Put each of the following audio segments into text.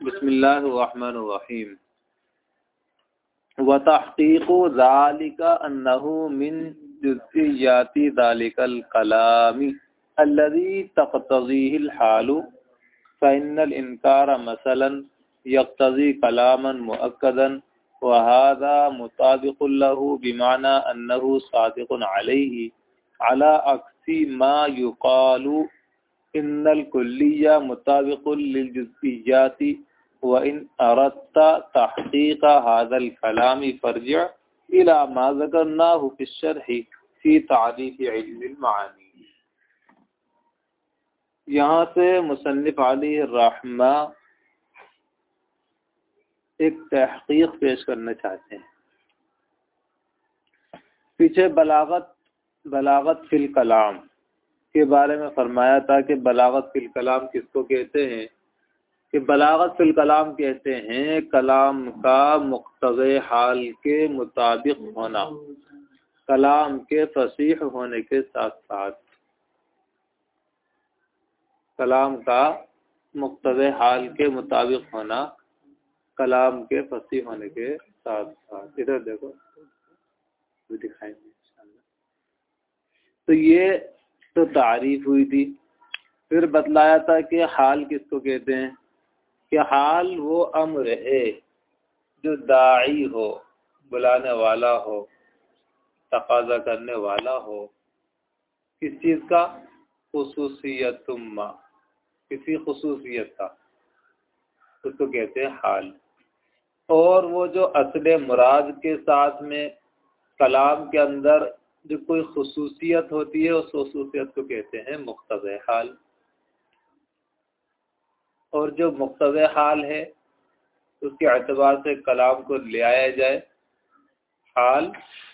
बसमीम व तहकीक ज़ालिका अन्नहु मिन जुज़ियाति ज़ालिकल कलामी अल्लज़ी तक़तज़ीहिल हालु फ़इन्नल इनकार मसलन यक़तज़ी कलामन मुअक्कदन वहादा मुताबिक़ लहु बिमाना अन्नहु सादिक़ुन अलैहि अला अक्सी मा युक़ालु इन्नल कुल्लिया मुताबिक़ुल लिल व इन अरदत तहक़ीक़ हादल कलामी फर्जिअ इला मा ज़करनाहु फ़ी शरह फ़ी तारीफ़ इल्म मानी यहाँ से मुसन्निफ़ अली रहमा एक तहकीक पेश करना चाहते हैं पीछे बलागत बलागत फिल कलाम के बारे में फरमाया था कि बलागत फिल कलाम किसको कहते हैं कि बलागत फिल कलाम कहते हैं, कलाम का मुख्तज़ हाल के मुताबिक होना, कलाम के फसीह होने के साथ साथ कलाम का मुख्तज़ हाल के मुताबिक होना, कलाम के फसी होने के साथ साथ इधर देखो दिखाएँगे तो ये तो तारीफ़ हुई थी, फिर बतलाया था कि हाल किसको कहते हैं? कि हाल वो अम्र है जो दाई हो, बुलाने वाला हो, तकाजा करने वाला हो? किस चीज़ का? खसूसियत किसी खसूसियत का। उसको कहते हैं हाल। और वो जो असल मुराद के साथ में कलाम के अंदर जो कोई खसूसियत होती है, उस खसूसियत को कहते हैं मुख्तज़ हाल। और जो मुख्तज़ हाल है, उसके अतबार से कलाम को ले आया जाए। हाल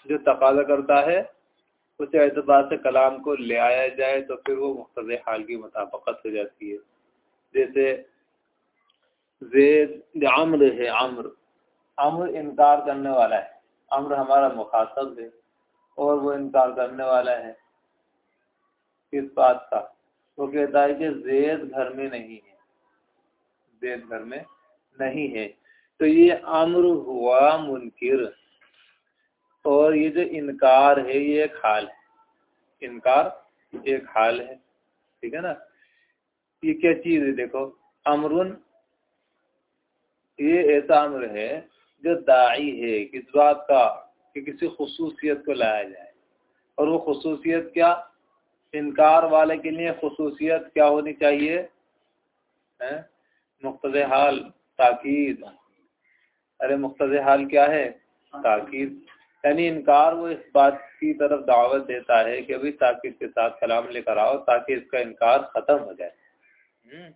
जो तकाजा करता है, उस एतबार से कलाम को ले आया जाए तो फिर वो मुख्तज़ हाल की मुताबकत हो जाती है। जैसे जेद आम्र है आम्र आम्र इनकार करने वाला है। आम्र हमारा मुखातब है, और वो इनकार करने वाला है। किस बात का। वो कहता है कि जेद घर में नहीं है। जेद घर में नहीं है। तो ये अम्र हुआ मुनकिर। और ये जो इनकार है, ये एक हाल है। इनकार एक हाल है। ठीक है ना? ये क्या चीज़ है देखो? अमरुन, ये ऐसा अम्र है जो दाई है, किस बात का? कि किसी खसूसियत को लाया जाए। और वो खसूसियत क्या? इनकार वाले के लिए खसूसियत क्या होनी चाहिए? मुख्तज हाल ताकीद। अरे मुख्तज हाल क्या है? ताकीद। यानी इनकार वो इस बात की तरफ़ दावत देता है कि अभी ताकीद के साथ कलाम लेकर आओ ताकि इसका इनकार ख़त्म हो जाए। हम्म।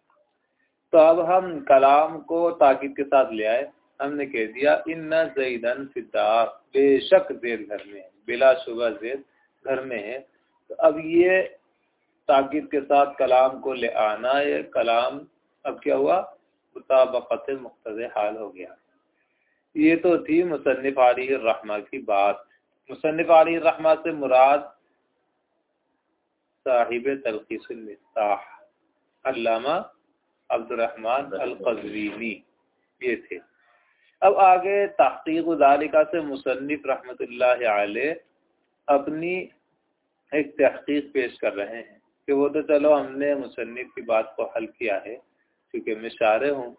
तो अब हम कलाम को ताकीद के साथ ले आए। हमने कह दिया इन न जईदन फिदार बेशक जेद घर में है बिला शुबा जेद घर में है। तो अब ये ताकिद के साथ कलाम को ले आना ये कलाम अब क्या हुआ? मुताबकत मुख्तज हाल हो गया। ये तो थी मुसनफ़ आली रहमा की बात। मुसनफ़ आली रहमा से मुराद साहिब तलखीसमिस्ताह अब्दुलरहमान अलकजवीनी, ये थे। अब आगे तहकीक दालिका से मुसनफ़ रहमत अपनी एक तहकीक पेश कर रहे हैं कि वो तो चलो हमने मुसनफ़ की बात को हल किया है। क्योंकि मैं शारे हूँ।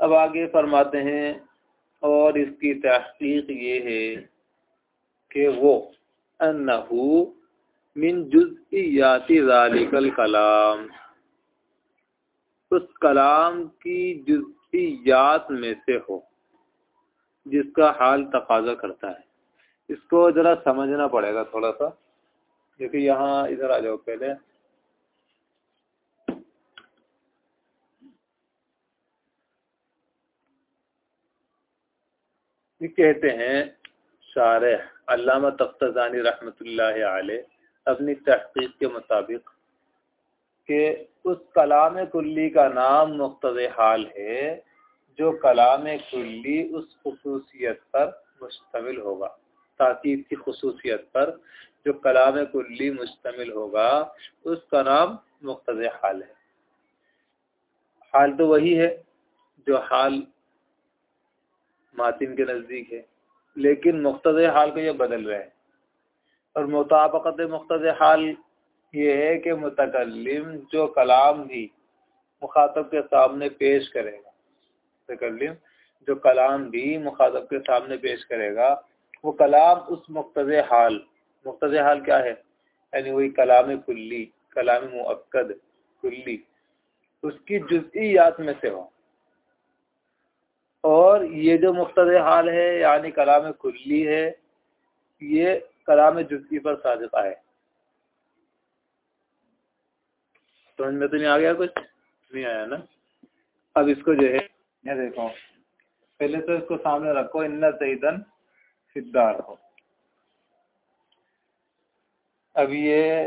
अब आगे फरमाते हैं, और इसकी तहकीक ये है कि वो अनहू मिन जुज़ियाती ज़ालिकल कलाम। उस कलाम की जुज़ियात में से हो, जिसका हाल तकाजा करता है। इसको ज़रा समझना पड़ेगा थोड़ा सा। देखिए, यहाँ इधर आ जाओ पहले। ये कहते हैं शार अल्लामा तख्तानी रहमत अपनी तहकीक के मुताबिक कि उस कलाम कुल्ली का नाम मुख्तज हाल है, जो कलाम कुल्ली उस खसूसियत पर मुश्तमिल होगा। ताकीद की खसूसियत पर जो कलाम कुल्ली मुश्तमिल होगा, उसका नाम मुख्तज हाल है। हाल तो वही है, जो हाल मातिन के नज़दीक है। लेकिन मुख्तज हाल को ये बदल रहे हैं। और मुताबकत मुख्तज हाल ये है कि मुतकलम जो कलाम भी मुखातब के सामने पेश करेगा मुतकलम जो कलाम भी मुखातब के सामने पेश करेगा, वो कलाम उस मुख्तज हाल मुख्तज हाल क्या है? यानी वही कलाम कुल्ली, कलाम मुक्द कुल्ली, उसकी जुजियात में से हो। और ये जो मुख्तर हाल है, यानी कलाम कुल्ली है, ये कलाम जुजी पर सादिक आए। समझ में तो नहीं आ गया कुछ? नहीं आया ना? अब इसको जो है, ये देखो। पहले तो इसको सामने रखो, इन्ना सईदन सिद्धार हो। अब ये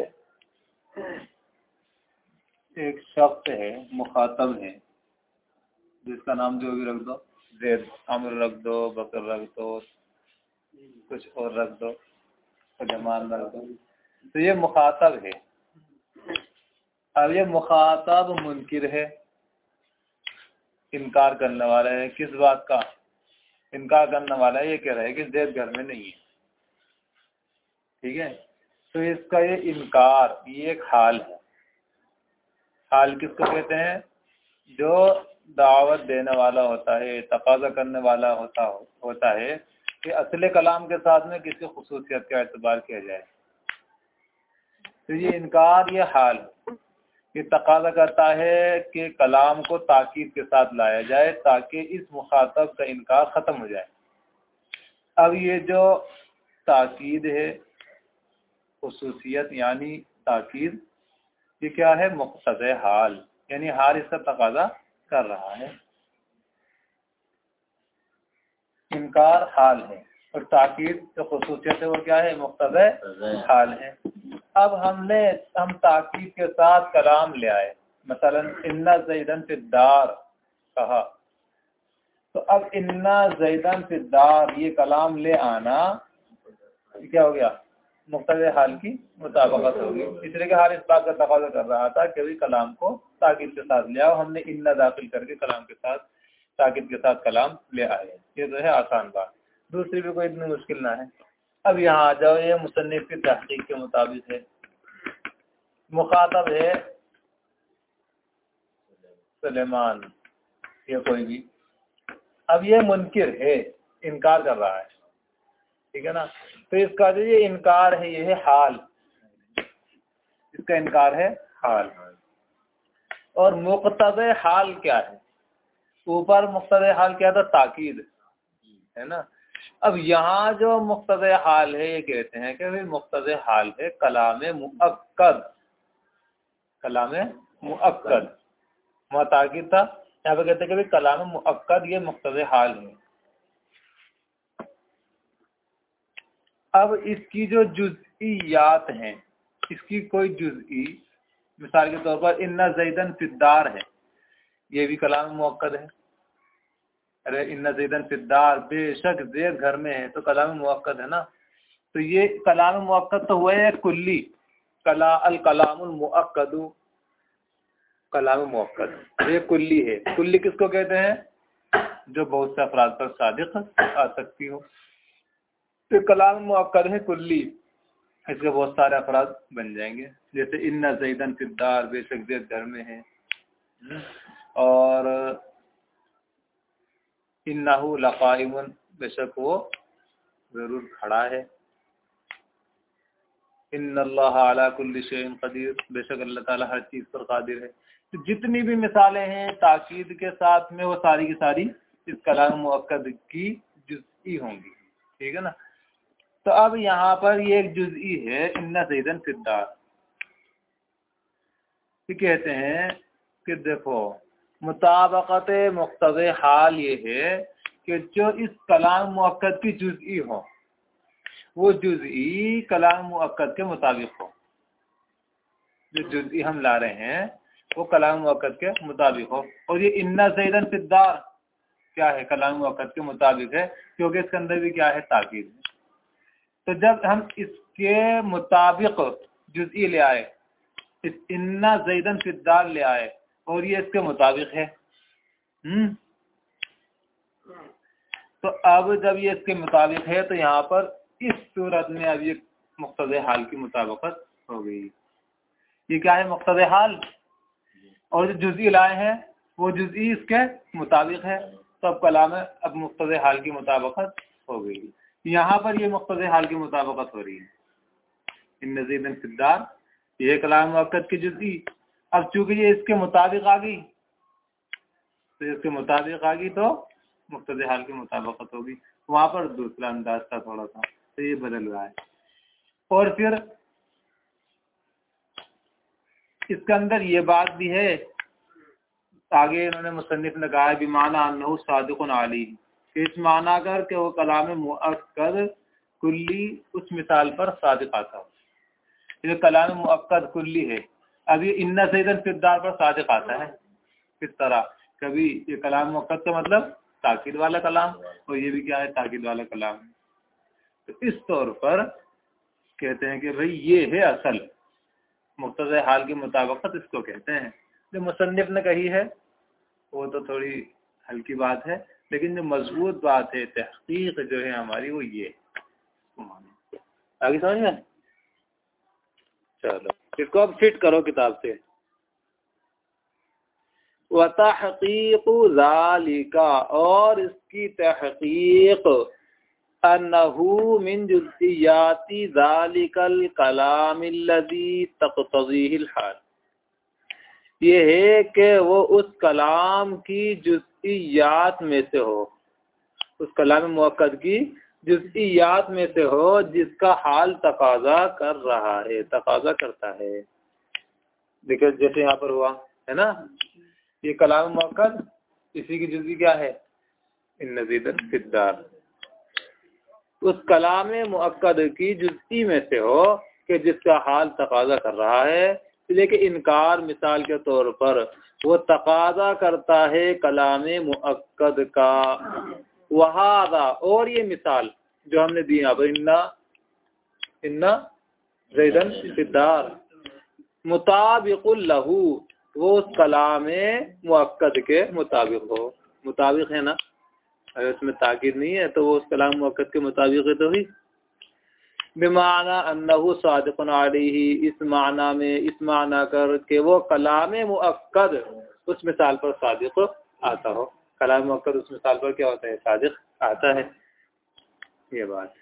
एक शख्स है, मुखातब है, जिसका नाम जो भी रख दो। जैद अमर रख दो, बकर रख दो, कुछ और रख दो जमान रख दो। तो ये मुखातब है। अब ये मुखातब मुनकिर है। इनकार करने वाला है किस बात का? इनकार करने वाला है ये कह रहा है कि जैद घर में नहीं है। ठीक है? तो इसका ये इनकार, ये एक हाल है। हाल किसको कहते हैं? जो दावत देने वाला होता है, तकाजा करने वाला होता होता है कि असले कलाम के साथ में किसी खसूसियत का एतबार किया जाए। तो ये इनकार, ये हाल ये तकाजा करता है कि कलाम को ताकीद के साथ लाया जाए ताकि इस मुखातब का इनकार ख़त्म हो जाए। अब ये जो ताकीद है, खसूसियत यानी ताकीद, ये क्या है? मुख्तज हाल, यानी हाल इसका तकाजा कर रहा है। इनकार हाल है। और ताकीद जो खसूसियत है वो क्या है? मुख्तब हाल है। अब हमने हम ताकीद के साथ कलाम ले आए। मसलन इन्ना जैदन फिदार कहा। तो अब इन्ना जैदन फिदार ये कलाम ले आना क्या हो गया? मुख्तर हाल की मुताबकत होगी। इसलिए हाल इस बात का तकाजा कर रहा था कि कलाम को ताकिद के साथ ले आओ। हमने इन्ना दाखिल करके कलाम के साथ, ताकिद के साथ कलाम ले आए। ये तो है आसान बात। दूसरी भी कोई इतनी मुश्किल ना है। अब यहाँ आ जाओ। ये मुसनफ़ की तहकीक के मुताबिक है। मुखातब है सलेमान। या कोई भी। अब ये मुनकिर है। इनकार कर रहा है। ठीक है ना? तो इसका जो ये इनकार है, ये है हाल। इसका इनकार है हाल। और मुख्तद हाल क्या है? ऊपर मुख्तद हाल क्या था? ताकीद। है ना? अब यहाँ जो मुख्तद हाल है, ये कहते हैं कि भाई मुख्तद हाल है कलाम मुक्कद कलाम मुक्कद ताकीद था। यहाँ पे कहते हैं कि भाई कलाम मुक्कद ये मुख्तद हाल है। अब इसकी जो जुजियात हैं, इसकी कोई जुजी मिसाल के तौर पर इन्ना जैदन फिद्दार है, ये भी कलाम मुक्द है। अरे इन्ना जैदन फिद्दार, बेशक जैद घर में है तो कलाम मुक्द है ना। तो ये कलाम मुक्द तो हुआ है कुल्ली, कला अल कलाम मुक्दू कलाम मुक्द ये कुल्ली है। कुल्ली किसको कहते हैं? जो बहुत से अफराद पर सादिक आ सकती हो। तो कलाम मुक्द है कुल्ली। इसके बहुत सारे अफराद बन जाएँगे। जैसे इन जैदन फिदार बेशक जैद घर में है। और इन्नाहू लकाइमन, बेशक वो ज़रूर खड़ा है। इन कदीर, बेशक अल्लाह ताला हर चीज़ पर कादिर है। तो जितनी भी मिसालें हैं ताकीद के साथ में, वो सारी की सारी इस कलाम मुक्द की जुज़ी होंगी। ठीक है ना? तो अब यहाँ पर ये एक जुजई है, इन्ना सैदन फिद्दार। कहते हैं कि देखो, मुताबकत मुख्तब हाल ये है कि जो इस कलाम मुक्द की जुजी हो, वो जुजी कलाम मुक्द के मुताबिक हो। जो जुजी हम ला रहे हैं, वो कलाम मुक्द के मुताबिक हो। और ये इन्ना सैदन फिद्दार क्या है, कलाम मुक्द के मुताबिक है, क्योंकि इसके अंदर भी क्या है, ताकीद है। तो जब हम इसके मुताबिक जुजी ले आए इन्ना जैदन फिदार ले आए, और ये इसके मुताबिक है। हम्म? तो अब जब ये इसके मुताबिक है तो यहाँ पर इस सूरत में अब ये मुख्तज हाल की मुताबकत हो गई। ये क्या है मुख्तज हाल? और जो जुजी लाए हैं, वो जुजी इसके मुताबिक है। तो अब कलाम अब मुख्तज हाल की मुताबकत हो गई। यहाँ पर ये मुख्तज हाल की मुताबकत हो रही है। इन नजीर सिद्दार ये कलाम वक़्त की जुजी अब चूँकि ये इसके मुताबिक आ गई तो इसके मुताबिक आ गई तो मुख्तज हाल की मुताबकत होगी। वहाँ पर दूसरा अंदाज था थोड़ा सा तो ये बदल रहा है। और फिर इसके अंदर ये बात भी है, आगे इन्होंने मुसनफ़ ने कहा बिमाना अनहु सादुकन आली इस माना कर के वो कलाम मुअक्कद कुल्ली उस मिसाल पर सादिक आता हो कलाम मुअक्कद कुल्ली है, अब ये इन्ना सैदन किरदार पर सादिक आता है। किस तरह? कभी ये कलाम मुअक्कद का मतलब ताकिद वाला कलाम, और ये भी क्या है, ताकिद वाला कलाम। तो इस तौर पर कहते हैं कि भाई ये है असल। मुख्त हाल के मुताबिकत इसको कहते हैं। जो मुसनफ़ ने कही है, वो तो थोड़ी हल्की बात है। लेकिन जो मज़बूत बात है, तहकीक जो है हमारी वो ये आगे समझ में चलो, इसको अब फिट करो किताब से। व तहकीक और इसकी तहकीक अनहु मिन जुज़ियाती ज़ालिकल कलामिल्लज़ी तक़तज़ीहिल हाल। ये है कि वो उस कलाम की जुज़ियात में से हो। उस कलाम मुक्द की जुज़ियात में से हो, जिसका हाल तकाजा कर रहा है, तकाजा करता है। देखिए, जैसे यहाँ पर हुआ, है ना? ये कलाम मुक्द इसी की जुज़ी क्या है? इन नजीदन फिदार उस कलाम मुक्द की जुज्ती में से हो कि जिसका हाल तकाजा कर रहा है लेकिन इनकार मिसाल के तौर पर, वो तकाजा करता है कलाम मुक्द का। वहादा, और ये मिसाल जो हमने दी पर, इन्ना इन्ना जैदन सिद्धार मुताबिक लहू, वो उस कलाम मुक्द के मुताबिक हो। मुताबिक है ना? अगर उसमें ताकिद नहीं है तो वो उस कलाम वक़्त के मुताबिक है तो ही। बेमाना अन्नहु सादकन ही इस माना में, इस माना कर के वो कलाम मुक्द उस मिसाल पर सादिक आता हो। कलाम मुक्द उस मिसाल पर क्या होता है? सादिक आता है। ये बात।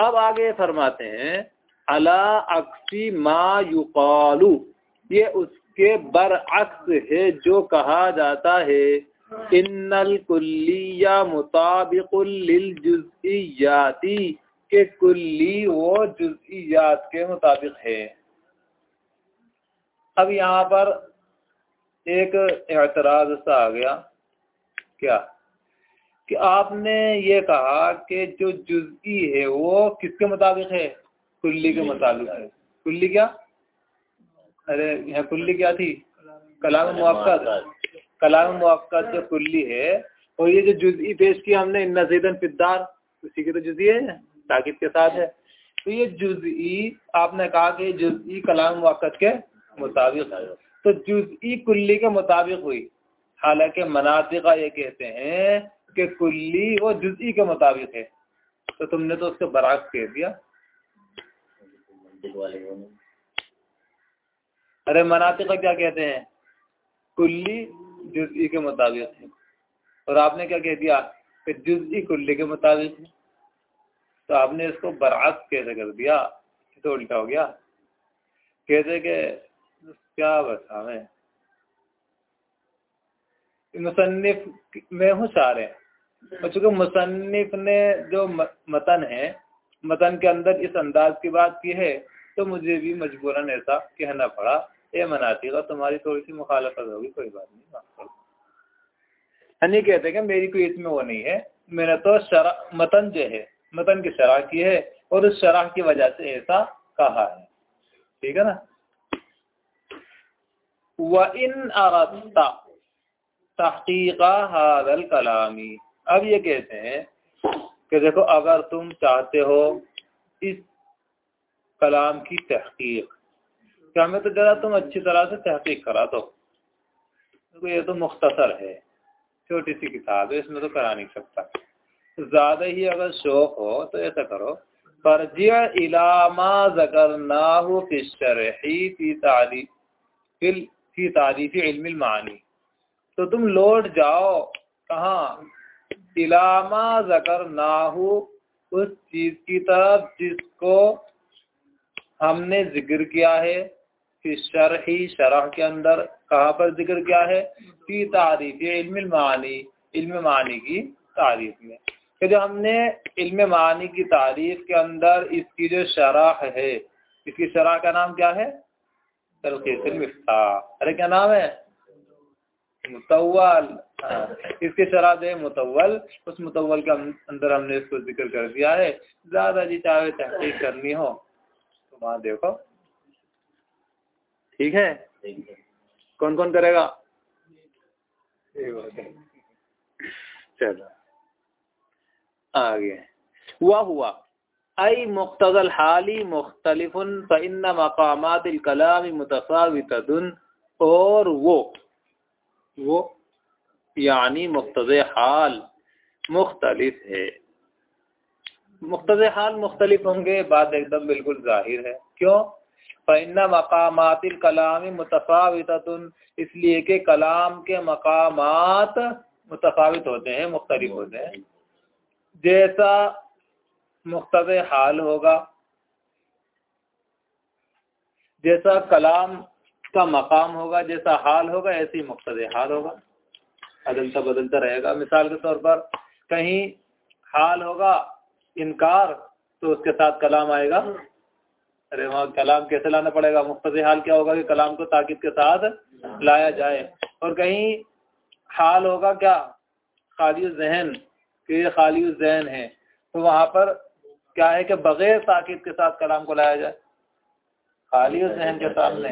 अब आगे फरमाते हैं, अला अक्सी मा युकालू, ये उसके बरअक्स है जो कहा जाता है, इन्नल कुल्लिया मुताबिकुल जुज़ियाती के कुल्ली वो जुज़ियात के मुताबिक है। अब यहाँ पर एक एतराज़ सा आ गया। क्या? कि आपने ये कहा कि जो जुजी है वो किसके मुताबिक है? कुल्ली के मुताबिक है। कुल्ली क्या? अरे यहाँ कुल्ली क्या थी? कलाम मुआक्का कलाम मुक्का जो कुल्ली है और ये जो जुजी पेश किया हमने नजीदन फिदार उसी की तो जुजी है। ताकिद के साथ है। तो ये जुजई आपने कहा कि जुजी कलाम मुक्कत के मुताबिक तो जुजई कुल्ली के मुताबिक हुई। हालाँकि मनातिका ये कहते हैं कि कुल्ली वो जुजी के मुताबिक है। तो तुमने तो उसके बराक कह दिया। अरे मनातिका क्या कहते हैं? कुल्ली जुजई के मुताबिक है। और आपने क्या कह दिया कि जुजी कुल्ली के मुताबिक है? तो आपने इसको बरात कैसे कर दिया? तो उल्टा हो गया। कहते कि क्या बता मैं? मुसन्फ में हूँ सारे। चूँकि मुसन्फ ने जो मतन है, मतन के अंदर इस अंदाज की बात की है तो मुझे भी मजबूरन ऐसा कहना पड़ा। ये मनाती का तुम्हारी थोड़ी सी मुखालफत होगी, कोई बात नहीं, माफ़ कहते कि मेरी कोई इसमें वो नहीं है। मेरा तो शरा, मतन जो है मतन की शराह की है और उस शराह की वजह से ऐसा कहा है। ठीक है ना? व इन अरस्ता तहकीका हादल कलामी। अब ये कहते हैं कि देखो, अगर तुम चाहते हो इस कलाम की तहकीक क्या हमें तो जरा तुम अच्छी तरह से तहकीक करा दो। तो ये तो मुख्तसर है। छोटी सी किताब है, इसमें तो करा नहीं सकता। ज़्यादा ही अगर शौक हो तो ऐसा करो, फर्जिया इलामा जकर नाहु फिशरही तारीफ़ फ़ी तारीफ़ तो तुम लौट जाओ, कहाँ? इलामा जकर नाहु उस चीज़ की तरफ़ जिसको हमने ज़िक्र किया है कि शरही, शरह के अंदर कहाँ पर ज़िक्र किया है? फ़ी तारीफ़ इल्म मानी इल्म मानी की तारीफ़ में। कि जो हमने इल्म मानी की तारीफ़ के अंदर इसकी जो शराह है इसकी शराह का नाम क्या है? मिफ्ता अरे क्या नाम है? मुतवल हाँ, इसके शराह है मुतवल उस मुतवल के अंदर हमने इसको ज़िक्र कर दिया है। ज़्यादा जी चाहे तहकीक करनी हो तो वहाँ देखो। ठीक है? कौन कौन करेगा चलो। आगे। हुआ हुआ। अई मुख्तल हाली मुख्तलिफ़ फ़िन मकामात कलाम मुतफ़ावितन और वो वो यानी मुख्तज हाल मुख्तलिफ़ है। मुख्तज हाल मुख्तलिफ़ होंगे, बात एकदम बिल्कुल ज़ाहिर है। क्यों? फ़िन मकामात कलाम मुतफ़ावितन इसलिए कि कलाम के मकामात मुतफ़ावित होते हैं, मुख्तलिफ़ होते हैं। जैसा मुख्तब हाल होगा, जैसा कलाम का मकाम होगा, जैसा हाल होगा, ऐसे मुख्तद हाल होगा। बदलता बदलता रहेगा। मिसाल के तौर पर कहीं हाल होगा, इनकार तो उसके साथ कलाम आएगा। अरे वहाँ, कलाम कैसे लाना पड़ेगा? मुख्तद हाल क्या होगा कि कलाम को ताकिद के साथ लाया जाए? और कहीं हाल होगा क्या? खाली जहन कि ये खाली जैन है। तो वहाँ पर क्या है कि बगैर ताकीद के साथ कलाम को लाया जाए? खाली जहन के सामने।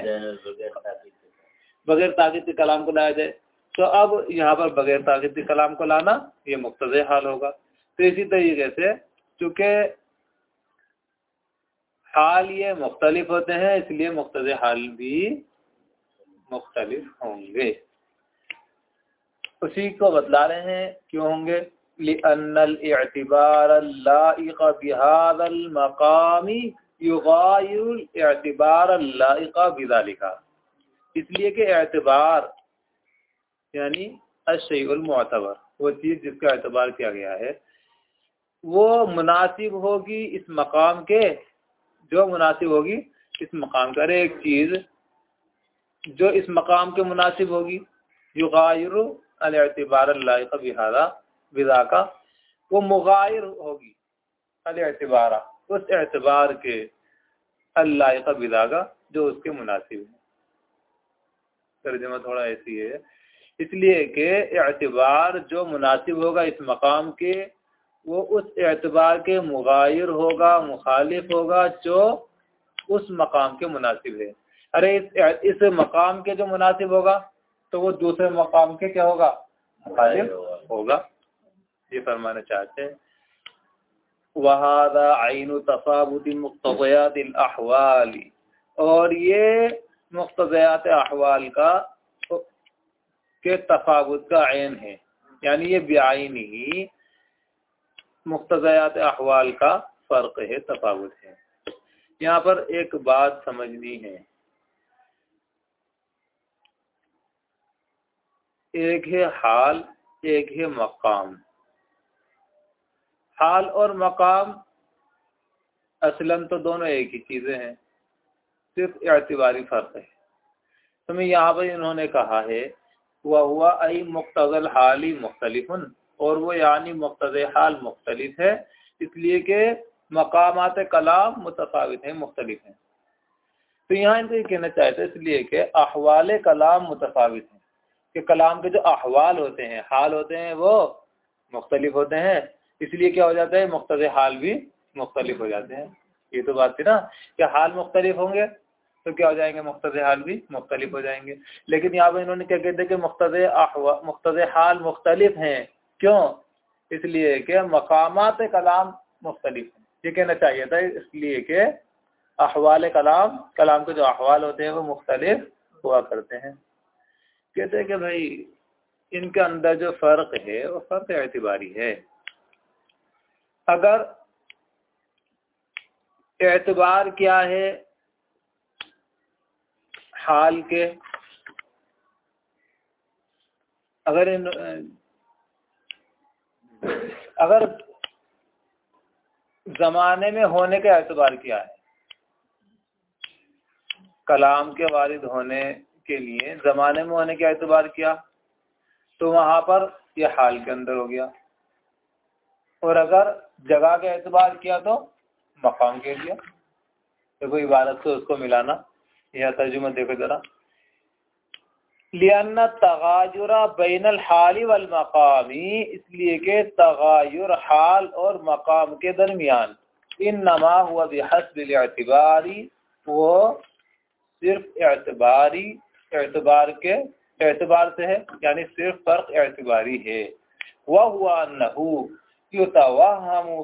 बगैर ताकीद के कलाम को लाया जाए। तो अब यहाँ पर बगैर ताकीद के कलाम को लाना ये मुख्तज हाल होगा। तो इसी तरीके से चूँकि हाल ये मुख्तलिफ़ होते हैं, इसलिए मुख्तज हाल भी मुख्तलिफ़ होंगे। उसी को बतला रहे हैं, क्यों होंगे? लिअन्नल-इअतिबार लाइक बिहादल मकामी युगायिर लाइक बिदालिका इसलिए कि एतबार, यानी अशैल मोतबर वो चीज़ जिसका एतबार किया गया है, वो मुनासिब होगी इस मकाम के, जो मुनासिब होगी इस मकाम का। अरे एक चीज़ जो इस मकाम के मुनासिब होगी, युगायर अतबार बिहारा विदा का वो मुगायर होगी अल एतबारा। उस एतबार के अल्लाह का विदा का जो उसके मुनासिब है। तर्जमा थोड़ा ऐसी है। इसलिए कि एतबार जो मुनासिब होगा इस मकाम के वो उस एतबार के मुगायर होगा मुखालिफ होगा जो उस मकाम के मुनासिब है। अरे इस इस मकाम के जो मुनासिब होगा तो वो दूसरे मकाम के क्या होगा? मुखालिफ होगा। ये फरमाना चाहते हैं। वहादा आइन तफाबुत मुख्तयात अहवाल। और ये मुख्तयात अहवाल का के तफावत का आयन है। यानी ये बेआन ही मुख्तयात अहवाल का फ़र्क है तफावत है। यहाँ पर एक बात समझनी है। एक है हाल, एक है मकाम। हाल और मकाम असलन तो दोनों एक ही चीज़ें हैं। सिर्फ़ एतबारी फ़र्क है। तो मैं यहाँ पर इन्होंने कहा है हुआ हुआ आई मुख्तल हाल ही मुख्तलिफ़ और वो यानी मुख्तज हाल मुख्तलिफ़ है, इसलिए कि मकामात कलाम मुतफावित हैं, मुख्तलिफ़ हैं। तो यहाँ इनको ये कहना चाहते हैं, इसलिए कि अहवाल कलाम मुतफावित हैं। कि कलाम के जो अहवाल होते हैं, हाल होते हैं, वो मुख्तलिफ़ होते हैं इसलिए क्या हो जाता है मुख्तर हाल भी मुख्तलिफ़ हो जाते हैं। ये तो बात थी ना कि हाल मुख्तलिफ़ होंगे तो क्या हो जाएँगे मुख्तर हाल भी मुख्तलिफ़ हो जाएँगे। लेकिन यहाँ पर इन्होंने क्या कहते हैं कि मुख्तर मुख्तर हाल मुख्तलिफ़ हैं। क्यों? इसलिए कि मकामात कलाम मुख्तलिफ़ ये कहना चाहिए था इसलिए कि अहवाल कलाम कलाम के जो अहवाल होते हैं वो मुख्तलिफ़ हुआ करते हैं। कहते हैं कि भाई, इनके अंदर जो फ़र्क है, वो फ़र्क एतबारी है। अगर एतबार क्या है हाल के, अगर इन, अगर जमाने में होने का एतबार क्या है, कलाम के वारिद होने के लिए जमाने में होने का एतबार किया तो वहाँ पर यह हाल के अंदर हो गया। और अगर जगह का एतबार किया तो मकाम के लिया देखो इबारत से उसको मिलाना। यह तर्जुमा देखो जरा। लियाना तगाजुरा बैन हाली वल मकामी, इसलिए के तगायुर हाल और मकाम के दरमियान। इन नमा हुआ बेहसबारी वो सिर्फ़ एतबारी एतबार के एतबार से है, यानी सिर्फ़ फ़र्क एतबारी है। वह हुआ नहू युतवहमु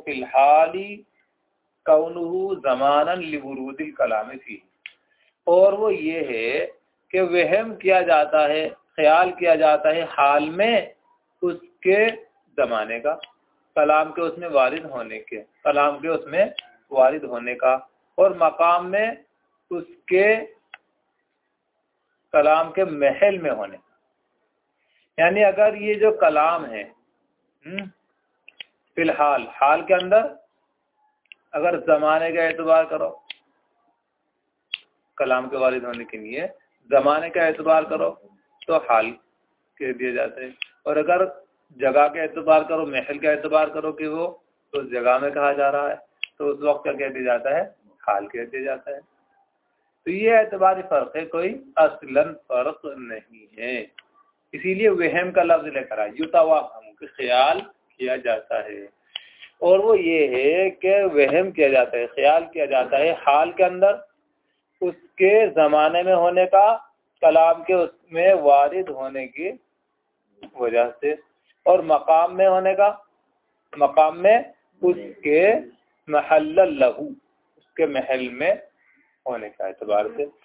कलाम थी और वो ये है कि वहम किया जाता है ख्याल किया जाता है हाल में उसके ज़माने का कलाम के उसमें वारिद होने के कलाम के उसमें वारिद होने का और मकाम में उसके कलाम के महल में होने का। यानी अगर ये जो कलाम है हम्म, फ़िलहाल हाल के अंदर अगर ज़माने का एतबार करो, कलाम के वारिद होने के लिए ज़माने का एतबार करो तो हाल कह दिए जाते हैं। और अगर जगह का एतबार करो, महल का एतबार करो कि वो तो उस जगह में कहा जा रहा है तो उस वक्त क्या कह दिया जाता है? हाल कह दिया जाता है। तो ये एतबारी फ़र्क है, कोई असलन फ़र्क नहीं है। इसीलिए वहम का लफ्ज़ लेकर आए हम ख्याल किया जाता है। और वो ये है कि वहम किया जाता है, ख्याल किया जाता है हाल के अंदर, उसके ज़माने में होने का, कलाम के उसमें वारिद होने की वजह से, और मकाम में होने का, मकाम में उसके महल लहू, उसके महल में होने का एतबार से।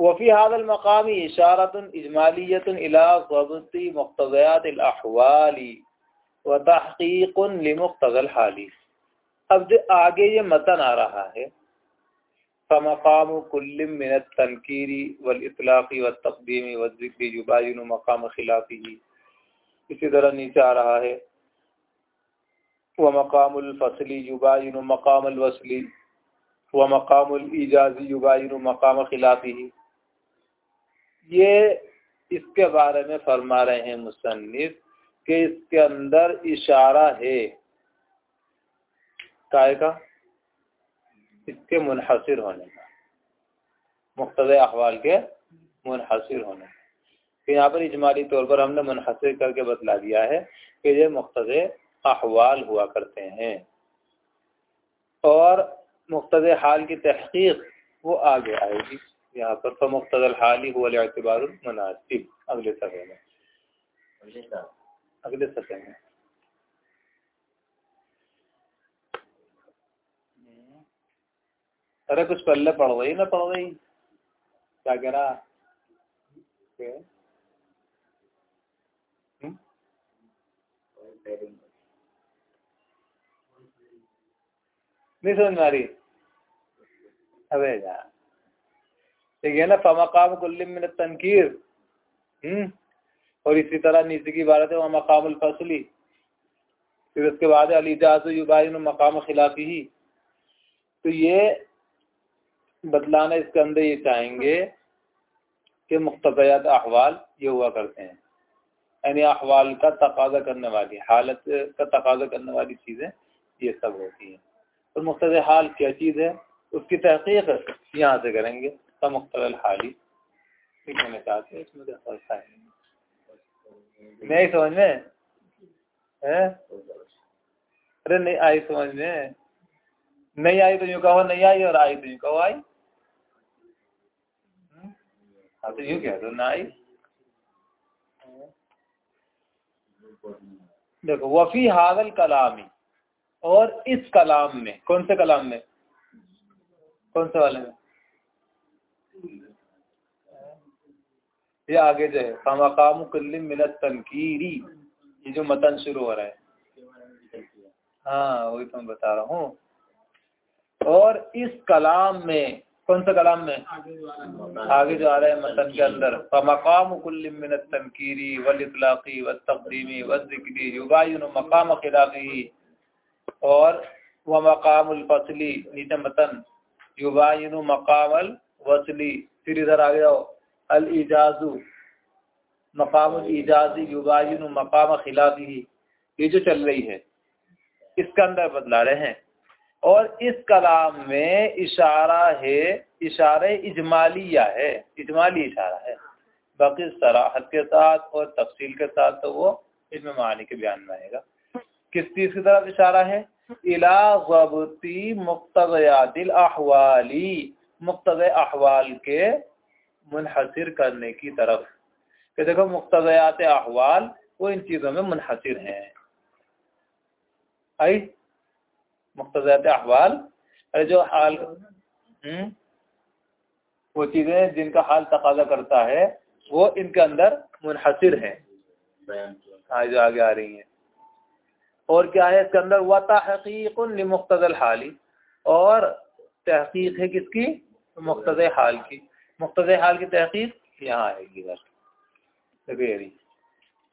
वफ़ी हादल मकामी इशारत इजमालीत इलाबती मुख्तयात अहवाली व तहकीक लिमुख्तल हाली अब जो आगे ये मतन आ रहा है फ़मकाम कुल्लिम मिन तनकीरी वलतलाक़ी व तकदीमी व ज़िक्री युबाइन मकाम खिलाफ़ी इसी तरह नीचे आ रहा है व मकामफसली युबाइन मकाम वसली व मकाम ईजाजी युबाइन मकाम खिलाफ़ी ये इसके बारे में फरमा रहे हैं मुसन्फ़ कि इसके अंदर इशारा है। काय का? इसके मुनहसर होने का। मुख्त अहवाल के मुनहसर होने का। यहाँ पर इजमाली तौर पर हमने मुनहसर करके बतला दिया है कि ये मुख्त अहवाल हुआ करते हैं। और मुख्त हाल की तहकीक वो आगे आएगी। यहाँ पर तो मुख्त हाल हुआ एतबार मुनासिब अगले सफ़े में। अगले सफ़े में। अरे कुछ पहले पढ़ रही ना पढ़ रही क्या कह रहा? हम्म? नहीं। समझ में आ रही? अबे जा ठीक है ना, फमकाम कुल्लिम तनकीर। हम्म और इसी तरह नीचे की बात है, वहाँ मकाम फसली। फिर उसके बाद अली जाजु युबाइन मकाम खिलाफी ही। तो ये बतलाना इसके अंदर ये चाहेंगे कि मुख्तयात अहवाल ये हुआ करते हैं। यानी अहवाल का तकाजा करने वाली, हालत का तकाजा करने वाली चीज़ें ये सब होती हैं। और मुख्त हाल क्या चीज़ है, उसकी तहकीक यहाँ से करेंगे। हाल। चाहते हैं इसमें क्या है नहीं। समझ में? अरे नहीं आई समझ में। नहीं आई तो यूँ कहो, नहीं आई और आई तो यूँ कहो, आई। हाँ तो यूँ कह दो, ना आई। देखो, वफी हावल कलामी और इस कलाम में, कौन से कलाम में? कौन से वाले में? ये आगे जो है मकाम कुल्लिम मिनत तनकीरी। ये जो मतन शुरू हो रहा है। हाँ वही तो मैं बता रहा हूँ। और इस कलाम में, कौन सा कलाम में? आगे जो आ रहा है मतन के अंदर। मकाम कुल्लिन तनकीरी, वल इतलाकी व तकदीमी व जिक्री, युबायुन मकाम खिलाफी। और व मकाम फसली, नीचे मतन। युबायुन मकाम वसली। फिर इधर आ गया अल इजाजू मकाम इजाजी युबायुन मकाम खिलाफी ये जो चल रही है इसका अंदर बदला रहे हैं और इस कलाम में इशारा है इशारे इजमालिया है इजमाली इशारा है बाकी सराहत के साथ और तफसील के साथ तो वो इसमें मानी के बयान में आएगा किस चीज़ की तरफ़ इशारा है इलाबती मुख्तयातिल अहवाली मुख्त अहवाल के मुनहसर करने की तरफ़। कि देखो मुख्तयात अहवाल वो इन चीज़ों में मुनहसर हैं। आई? मुख्तजात अहवाल? अरे जो हाल हम्म? वो चीज़ें जिनका हाल तकाजा करता है वो इनके अंदर मुनहसर है। हाँ जो आगे आ रही हैं। और क्या है इसके अंदर? व तहकीक मुख्तल हाली। और तहकीक है किसकी? मुख्तज हाल की। मुख्तज हाल की तहकीक यहाँ आएगी बस। देखिए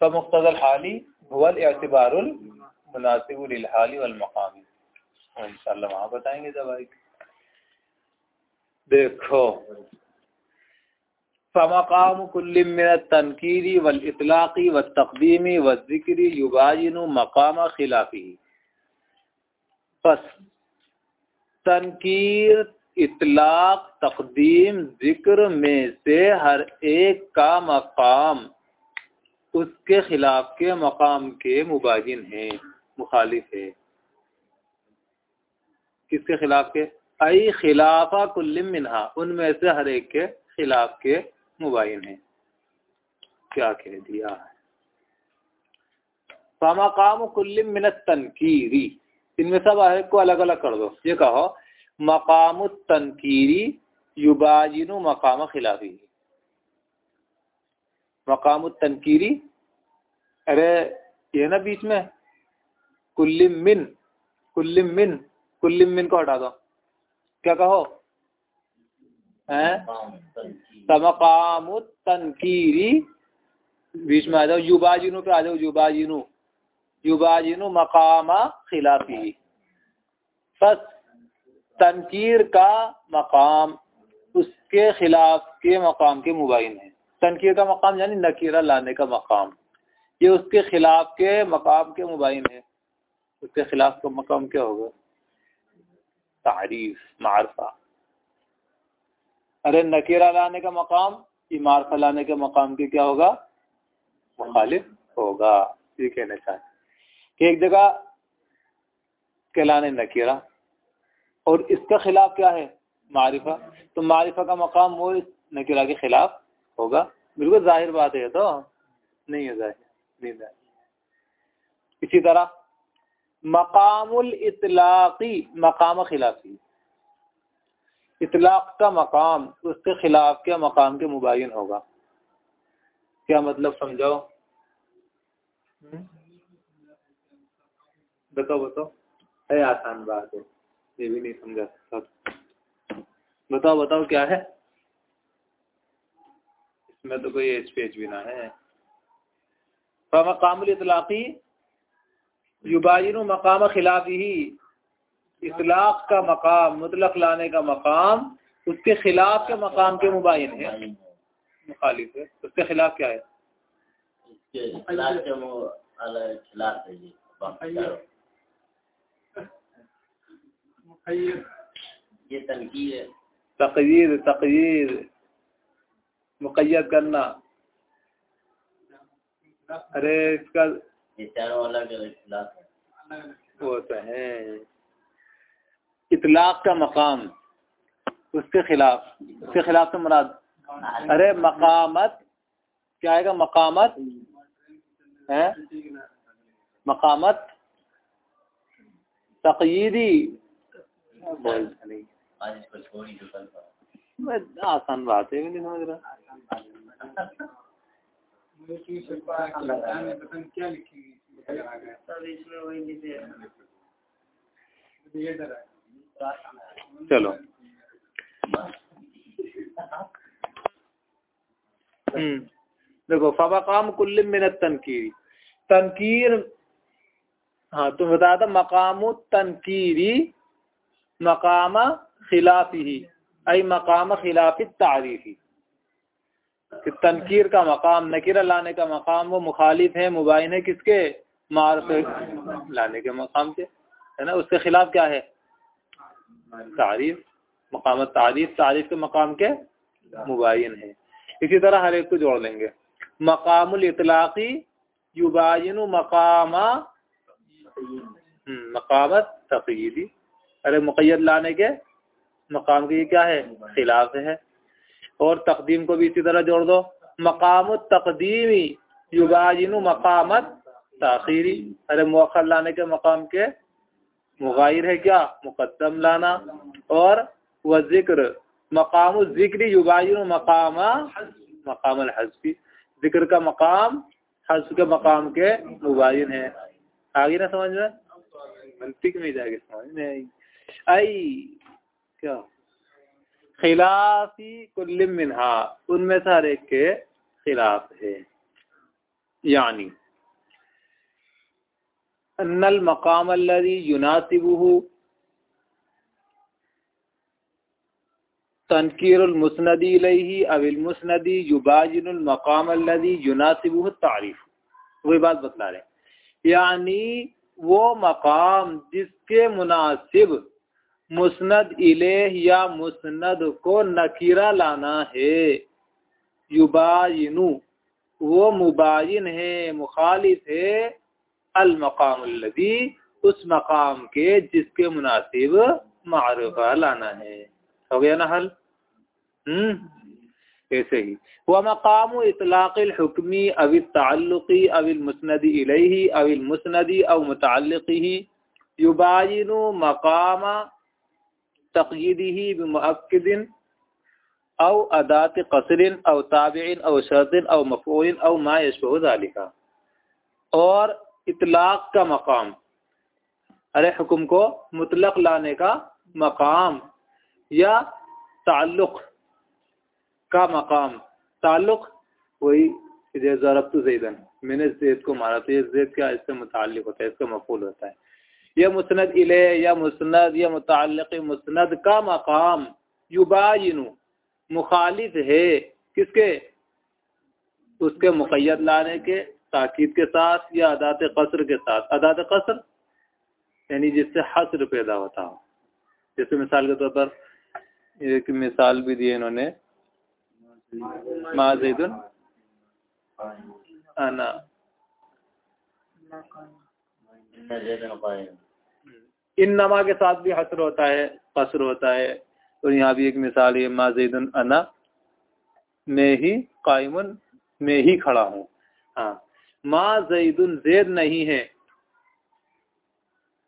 तो मुख्तल हाली हुवल एतबारुल मुनासिब हाली इंशाल्लाह वहाँ बताएँगे जब आएगी देखो। फ़मकाम कुल्लिम तनकीरी वल इतलाक़ी व तकदीमी व ज़िक्री युबाइन मकाम खिलाफी। बस। तनकीर इतलाक, तकदीम, ज़िक्र में से हर एक का मकाम उसके खिलाफ के मकाम के मुबाइन है, मुखालिफ है। किसके खिलाफ के? आई खिलाफा कुल्लिम मिनहा, उनमें से हर एक के खिलाफ के मुबाइन है। क्या कह दिया है? मकाम कुल्लिम मिनत तनकीरी। इनमें सब एक को अलग अलग कर दो। ये कहो मकाम तनकीरी युबाजिन मकाम खिलाफी। मकाम तनकीरी अरे ये ना बीच में कुल्लिम मिन कुल्लिम मिन कुल्लिम मिन को हटा दो। क्या कहो? तमकाम तनकीरी बीच में आ जाओ, युबाजिनू पे आ जाओ, युबाजिनू। युबाजिनू मकामा खिलाफी। बस तनकीर का मकाम, उसके खिलाफ के मकाम के मुबाइन है। तनकीर का मकाम यानी नकीरा लाने का मकाम। ये उसके खिलाफ के मकाम के मुबाइन है। उसके खिलाफ का मकाम क्या होगा? तारीफ़, मारफा। अरे नकीरा लाने का मकाम इमारफा लाने के मकाम के क्या होगा? मुखालिफ होगा। ये कहना चाहे कि एक जगह कहलाने नकीरा। और इसका खिलाफ क्या है? मारिफा। तो मारिफा का मकाम वो इस नकीरा के खिलाफ होगा। बिल्कुल ज़ाहिर बात है तो। नहीं है ज़ाहिर। नहीं इसी तरह मकामुल इतलाकी, मकाम खिलाफी। इतलाक का मकाम, उसके खिलाफ क्या मकाम के मुबाइन होगा। क्या मतलब समझाओ? बताओ बताओ। है आसान बात है। ये भी नहीं समझा सकता बताओ बताओ क्या है? इसमें तो कोई एच पेज भी ना है। मकामुल इतलाकी युबाइन मकाम खिलाफ ही। इतलाक का मकाम मुतलक लाने का मकाम उसके खिलाफ के मकाम के मुबाइन है। मुखालिफ है। उसके खिलाफ क्या है? ये तनकीर है तकयीर तकयीर मुकैद करना अरे इसका वो तो है इतलाक का मकाम उसके खिलाफ उसके खिलाफ तो मुराद अरे मकामत क्या आएगा मकामत है मकामत तकयीदी नहीं आज कल आसान बात है नहीं समझ रहा चलो। हम्म। देखो, फबकाम कुल्ल मिनत तनकीरी। तनकीर हाँ तुम बताया था मकाम तनकीरी मकाम खिलाफी आई मकाम खिलाफी तारीफी। कि तनकीर का मकाम नकीरा लाने का मकाम वो मुखालिफ है मुबाइन है किसके? मारफ लाने के मकाम के है ना? उसके खिलाफ क्या है? तारीफ़। मकाम तारीफ़ तारीफ़ के मकाम के मुबाइन है। इसी तरह हर एक को जोड़ लेंगे। मकामुल इतलाक़ी युबाइन मकाम हम्म, मकामत तकीदी अरे मुक़ैद लाने के मकाम के क्या है? खिलाफ है। और तकदीम को भी इसी तरह जोड़ दो। मकाम तकदीमी युबाइन मकामत ताखीरी। अरे मौखर लाने के मकाम के मुगायर है क्या? मुकदम लाना। और वह ज़िक्र मकाम ज़िक्र युबाइन मकाम मकाम हजफी। ज़िक्र का मकाम हज के मकाम के मुबाइन है। आगे ना समझ में? मनतिक में जाएगी समझ में आई। आई, क्या? खिलाफी कुल्लिम मिनहा, उनमें से हर एक के खिलाफ है। यानी, अन्नल मकाम अल्लदी युनासिबुहु तनकीरमसनदी लही अविलमसनदी युबाजिनमकाम अल्लदी युनासिबुहु तारीफ़। वही बात बतला रहे यानी, वो मकाम जिसके मुनासिब मुस्नद इलेह या मुस्नद को नकीरा लाना है। युबाइनु वो मुबाइन है, मुखालिफ है। अलमकाम उस मकाम के जिसके मुनासिब मारूफा लाना है। हो गया ना हल? हम्म ऐसे ही। वह मकाम इतलाक़ुकमी अविल ताल्लुकी, अविल मुसनदी इलही, अविल मुसनदी अव मुतल्लक़ी युबाइन मकाम तक़ीदी बमक्दिन अव अदात कसरिन अव ताबिन अव शर्तिन अव मफून अव मा और इतलाक का मकाम, अरे हुक्म को मुतलक लाने का मकाम या ताल्लुक का मकाम। ताल्लुक वही ज़रब तो जैदन, मैंने जैद को मारा तो ये जैद क्या इससे मुतल होता है, इसका मफूल होता है। यह मुस्ंद इले या मुस्ंद या मुतल मुस्ंद का मकाम युबाइनु मुखालिफ है किसके उसके मुक़ैद लाने के ताकीद के साथ या अदात कसर के साथ अदात कसर यानी जिससे हसर पैदा होता हो जैसे मिसाल के तौर पर एक मिसाल भी दी इन्होंने माजिदुन अना इन नमा के साथ भी हसर होता है, कसर होता है। और यहाँ भी एक मिसाल है माजिदुन अना मैं ही कायमुन मैं ही खड़ा हूँ। हाँ माँ जईदुन जैद नहीं है,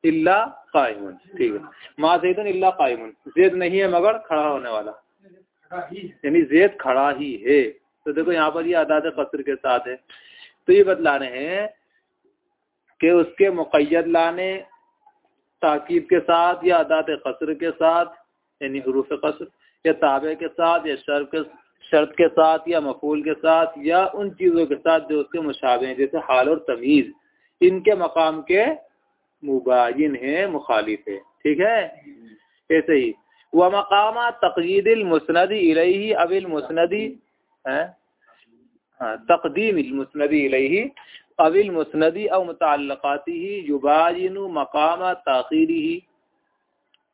इल्ला कायमुन, ठीक है। माँ जैदुन इल्ला कायमुन, जैद नहीं है मगर खड़ा होने वाला। यानी जैद खड़ा ही है। तो देखो यहाँ पर ये आदाद कसर के साथ है। तो ये बतला रहे हैं कि उसके मुक़ैद लाने ताकीद के साथ या अदात कसर के साथ, यानी हरूफ कसर या ताबे के साथ, या शर्फ के, शर्त के साथ, या मफूल के साथ, या उन चीज़ों के साथ जो उसके मुशाबे हैं, जैसे हाल और तमीज़, इनके मकाम के मुबाइन है, मुखालिफ है। ठीक है? ऐसे ही। वह मकाम तकदील मुसनदी इलही अविल मुसनदी, है? तकदीम मुसनदी इलही। अविल मुसनदी अव मुतलक़ाती ही युबाइन मकाम ताखीरी ही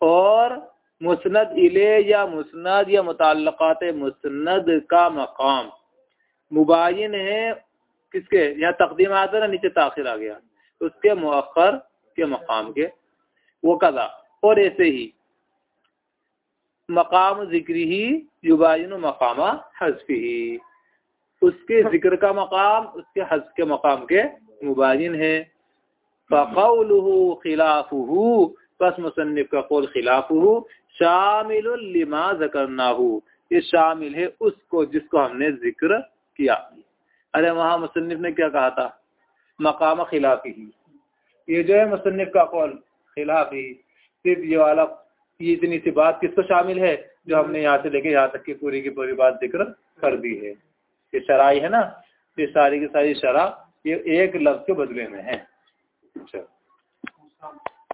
और मुस्नद इले या मुस्नद या मुतलक़ात मुस्नद का मकाम मुबाइन है किसके यहाँ तकदीम आता ना नीचे ताखिर आ गया उसके मौखर के मकाम के वो कदा और ऐसे ही मकाम ज़िक्र ही युबाइन मकाम हजफी ही उसके ज़िक्र का मकाम, उसके हज के मकाम के मुबाइन है। फ़कौल खिलाफू बस मुसनफ़ का कौल खिलाफ शामिल लिमा जकरना ये शामिल है उसको जिसको हमने ज़िक्र किया। अरे वहाँ मुसनफ़ ने क्या कहा था? मकाम खिलाफी ये जो है मुसनफ़ का कौल खिलाफी। सिर्फ़ ये वाला, ये इतनी सी बात किसको शामिल है जो हमने यहाँ से लेके यहाँ तक की पूरी की पूरी बात ज़िक्र कर दी है? ये शराई है ना, ये सारी की सारी शरा ये एक लफ्ज के बदले में है। अच्छा।